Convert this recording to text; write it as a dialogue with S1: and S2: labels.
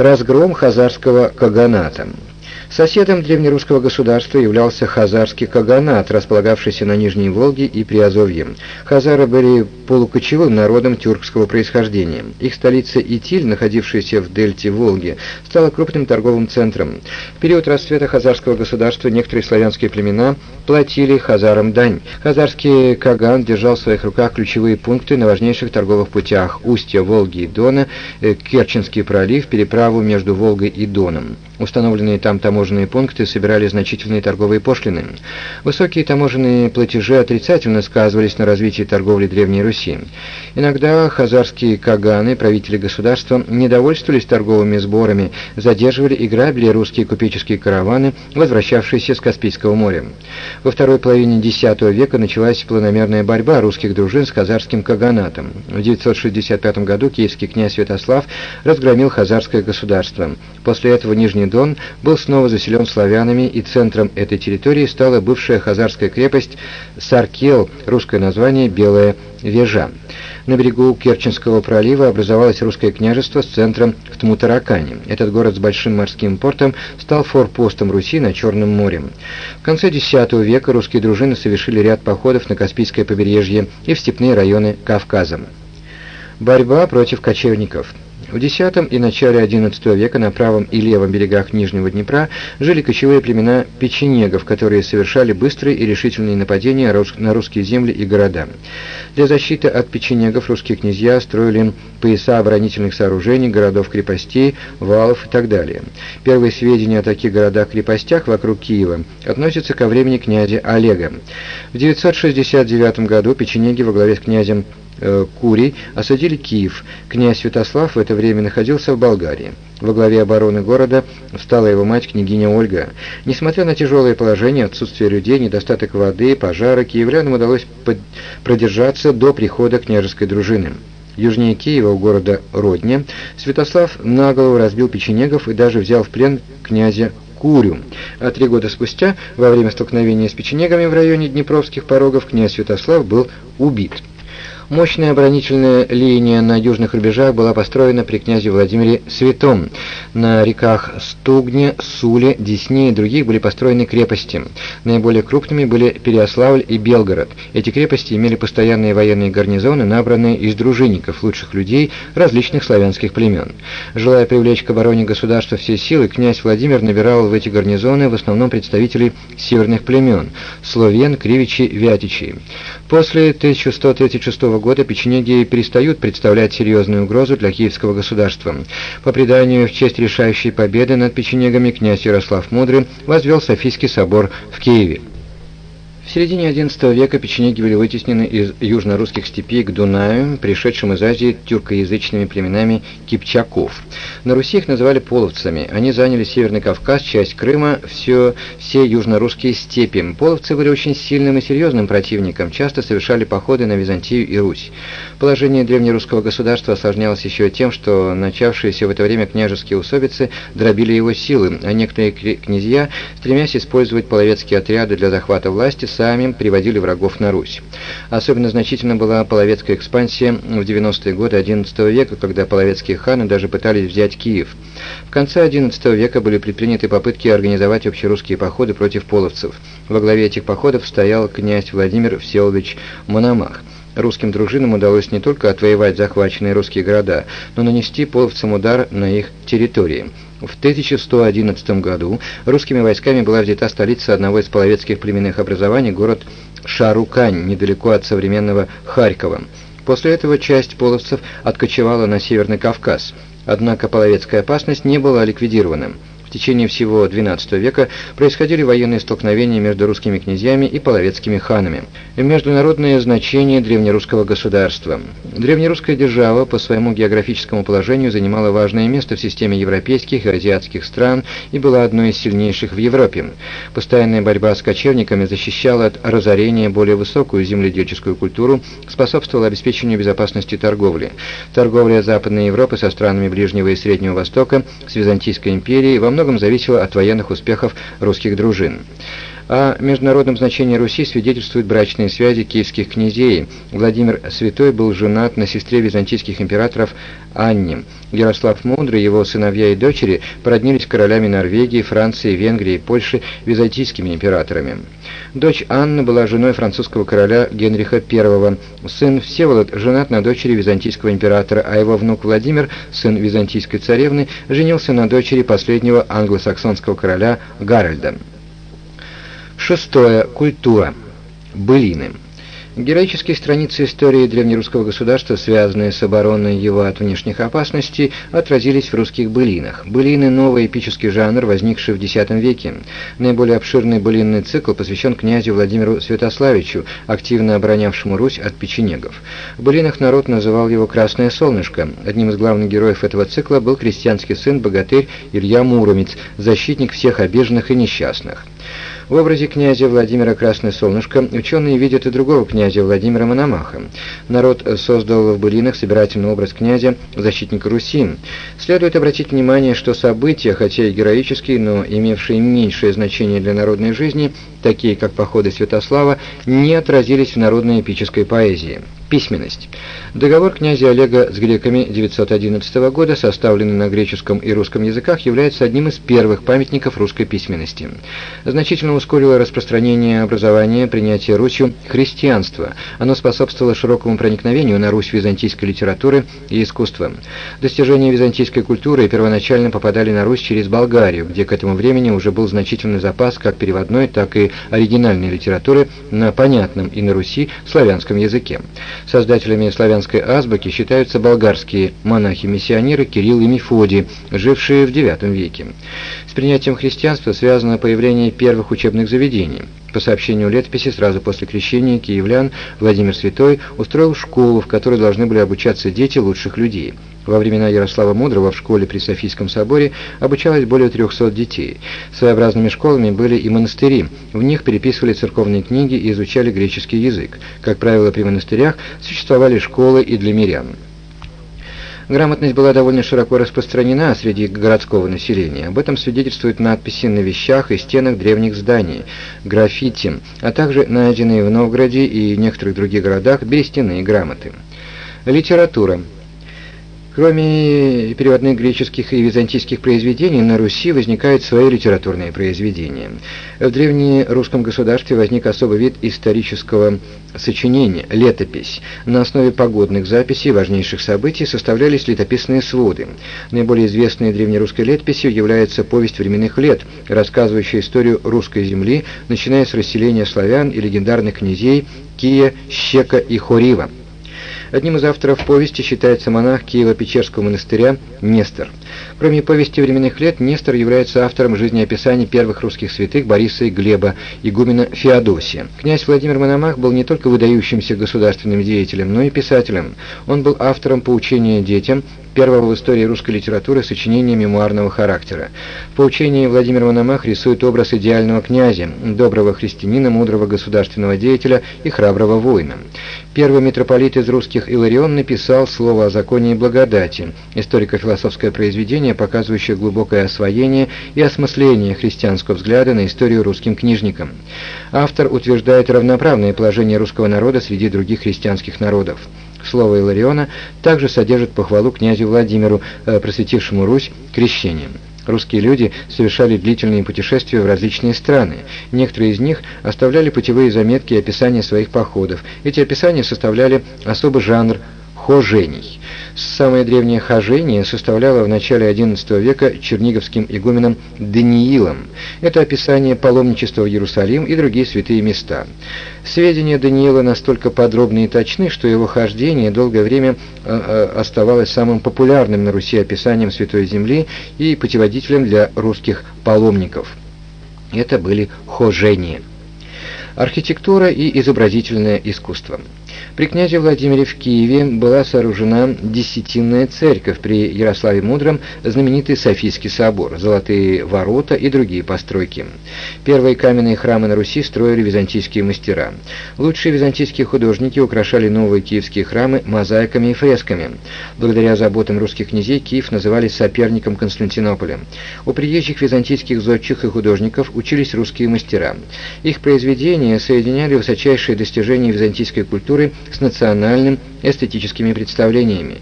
S1: Разгром хазарского каганата. Соседом древнерусского государства являлся хазарский каганат, располагавшийся на Нижней Волге и Приазовье. Хазары были полукочевым народом тюркского происхождения. Их столица Итиль, находившаяся в дельте Волги, стала крупным торговым центром. В период расцвета хазарского государства некоторые славянские племена платили хазарам дань. Хазарский каган держал в своих руках ключевые пункты на важнейших торговых путях устья Волги и Дона, э, Керченский пролив, переправу между Волгой и Доном. Установленные там таможенные пункты собирали значительные торговые пошлины. Высокие таможенные платежи отрицательно сказывались на развитии торговли Древней Руси. Иногда хазарские каганы, правители государства, недовольствовались торговыми сборами, задерживали и грабили русские купеческие караваны, возвращавшиеся с Каспийского моря. Во второй половине X века началась планомерная борьба русских дружин с хазарским каганатом. В 965 году киевский князь Святослав разгромил хазарское государство. После этого Нижний Дон был снова заселен славянами, и центром этой территории стала бывшая хазарская крепость Саркел, русское название «Белая Вежа». На берегу Керченского пролива образовалось русское княжество с центром в Тмутаракане. Этот город с большим морским портом стал форпостом Руси на Черном море. В конце X века русские дружины совершили ряд походов на Каспийское побережье и в степные районы Кавказа. Борьба против кочевников – в X и начале XI века на правом и левом берегах Нижнего Днепра жили кочевые племена печенегов, которые совершали быстрые и решительные нападения на русские земли и города. Для защиты от печенегов русские князья строили пояса оборонительных сооружений, городов-крепостей, валов и так далее. Первые сведения о таких городах-крепостях вокруг Киева относятся ко времени князя Олега. В 969 году печенеги во главе с князем Курий осадили Киев. Князь Святослав в это время находился в Болгарии. Во главе обороны города встала его мать, княгиня Ольга. Несмотря на тяжелое положение, отсутствие людей, недостаток воды, пожары, киевлянам удалось продержаться до прихода княжеской дружины. Южнее Киева, у города Родня, Святослав наголову разбил печенегов и даже взял в плен князя Курю. А три года спустя, во время столкновения с печенегами в районе Днепровских порогов, князь Святослав был убит. Мощная оборонительная линия на южных рубежах была построена при князе Владимире Святом. На реках Стугне, Суле, Десне и других были построены крепости. Наиболее крупными были Переославль и Белгород. Эти крепости имели постоянные военные гарнизоны, набранные из дружинников, лучших людей различных славянских племен. Желая привлечь к обороне государства все силы, князь Владимир набирал в эти гарнизоны в основном представителей северных племен – словен, кривичи, вятичи. После 1136 года печенеги перестают представлять серьезную угрозу для киевского государства. По преданию, в честь решающей победы над печенегами князь Ярослав Мудрый возвел Софийский собор в Киеве. В середине XI века печенеги были вытеснены из южно-русских степей к Дунаю, пришедшим из Азии тюркоязычными племенами кипчаков. На Руси их называли половцами. Они заняли Северный Кавказ, часть Крыма, все, все южно-русские степи. Половцы были очень сильным и серьезным противником, часто совершали походы на Византию и Русь. Положение древнерусского государства осложнялось еще тем, что начавшиеся в это время княжеские усобицы дробили его силы, а некоторые князья, стремясь использовать половецкие отряды для захвата власти, сами приводили врагов на Русь. Особенно значительна была половецкая экспансия в 90-е годы XI века, когда половецкие ханы даже пытались взять Киев. В конце XI века были предприняты попытки организовать общерусские походы против половцев. Во главе этих походов стоял князь Владимир Всеволодович Мономах. Русским дружинам удалось не только отвоевать захваченные русские города, но нанести половцам удар на их территории. В 1111 году русскими войсками была взята столица одного из половецких племенных образований, город Шарукань, недалеко от современного Харькова. После этого часть половцев откочевала на Северный Кавказ. Однако половецкая опасность не была ликвидирована. В течение всего XII века происходили военные столкновения между русскими князьями и половецкими ханами. Международное значение древнерусского государства. Древнерусская держава по своему географическому положению занимала важное место в системе европейских и азиатских стран и была одной из сильнейших в Европе. Постоянная борьба с кочевниками защищала от разорения более высокую земледельческую культуру, способствовала обеспечению безопасности торговли. Торговля Западной Европы со странами Ближнего и Среднего Востока с Византийской империей во многом многом зависело от военных успехов русских дружин. О международном значении Руси свидетельствуют брачные связи киевских князей. Владимир Святой был женат на сестре византийских императоров Анне. Ярослав Мудрый, его сыновья и дочери породнились королями Норвегии, Франции, Венгрии и Польши византийскими императорами. Дочь Анна была женой французского короля Генриха I. Сын Всеволод женат на дочери византийского императора, а его внук Владимир, сын византийской царевны, женился на дочери последнего англосаксонского короля Гарольда. Шестое. Культура. Былины. Героические страницы истории древнерусского государства, связанные с обороной его от внешних опасностей, отразились в русских былинах. Былины – новый эпический жанр, возникший в X веке. Наиболее обширный былинный цикл посвящен князю Владимиру Святославичу, активно оборонявшему Русь от печенегов. В былинах народ называл его «Красное солнышко». Одним из главных героев этого цикла был крестьянский сын-богатырь Илья Муромец, защитник всех обиженных и несчастных. В образе князя Владимира Красное Солнышко ученые видят и другого князя Владимира Мономаха. Народ создал в былинах собирательный образ князя, защитника Руси. Следует обратить внимание, что события, хотя и героические, но имевшие меньшее значение для народной жизни, такие как походы Святослава, не отразились в народной эпической поэзии. Письменность. Договор князя Олега с греками 911 года, составленный на греческом и русском языках, является одним из первых памятников русской письменности. Значительно ускорило распространение образования, принятие Русью христианства. Оно способствовало широкому проникновению на Русь византийской литературы и искусства. Достижения византийской культуры первоначально попадали на Русь через Болгарию, где к этому времени уже был значительный запас как переводной, так и оригинальной литературы на понятном и на Руси славянском языке. Создателями славянской азбуки считаются болгарские монахи-миссионеры Кирилл и Мефодий, жившие в IX веке. С принятием христианства связано появление первых учебных заведений. По сообщению летописи, сразу после крещения киевлян Владимир Святой устроил школу, в которой должны были обучаться дети лучших людей. Во времена Ярослава Мудрого в школе при Софийском соборе обучалось более 300 детей. Своеобразными школами были и монастыри. В них переписывали церковные книги и изучали греческий язык. Как правило, при монастырях существовали школы и для мирян. Грамотность была довольно широко распространена среди городского населения. Об этом свидетельствуют надписи на вещах и стенах древних зданий, граффити, а также найденные в Новгороде и некоторых других городах берестяные грамоты. Литература. Кроме переводных греческих и византийских произведений, на Руси возникают свои литературные произведения. В древнерусском государстве возник особый вид исторического сочинения – летопись. На основе погодных записей важнейших событий составлялись летописные своды. Наиболее известной древнерусской летописью является «Повесть временных лет», рассказывающая историю русской земли, начиная с расселения славян и легендарных князей Кия, Щека и Хорива. Одним из авторов повести считается монах Киево-Печерского монастыря Нестор. Кроме повести временных лет, Нестор является автором жизнеописаний первых русских святых Бориса и Глеба, игумена Феодосия. Князь Владимир Мономах был не только выдающимся государственным деятелем, но и писателем. Он был автором поучения детям, первого в истории русской литературы сочинения мемуарного характера. В поучении Владимир Мономах рисует образ идеального князя, доброго христианина, мудрого государственного деятеля и храброго воина. Первый митрополит из русских Иларион написал слово о законе и благодати, историко-философское произведение, показывающее глубокое освоение и осмысление христианского взгляда на историю русским книжникам. Автор утверждает равноправное положение русского народа среди других христианских народов. Слово Илариона также содержит похвалу князю Владимиру, э, просветившему Русь крещением. Русские люди совершали длительные путешествия в различные страны. Некоторые из них оставляли путевые заметки и описания своих походов. Эти описания составляли особый жанр хожений. Самое древнее хожение составляло в начале XI века черниговским игуменом Даниилом. Это описание паломничества в Иерусалим и другие святые места. Сведения Даниила настолько подробны и точны, что его хождение долгое время э, э, оставалось самым популярным на Руси описанием Святой Земли и путеводителем для русских паломников. Это были хожения. Архитектура и изобразительное искусство. При князе Владимире в Киеве была сооружена Десятинная церковь, при Ярославе Мудром знаменитый Софийский собор, Золотые ворота и другие постройки. Первые каменные храмы на Руси строили византийские мастера. Лучшие византийские художники украшали новые киевские храмы мозаиками и фресками. Благодаря заботам русских князей Киев называли соперником Константинополя. У приезжих византийских зодчих и художников учились русские мастера. Их произведения соединяли высочайшие достижения византийской культуры с национальным эстетическими представлениями.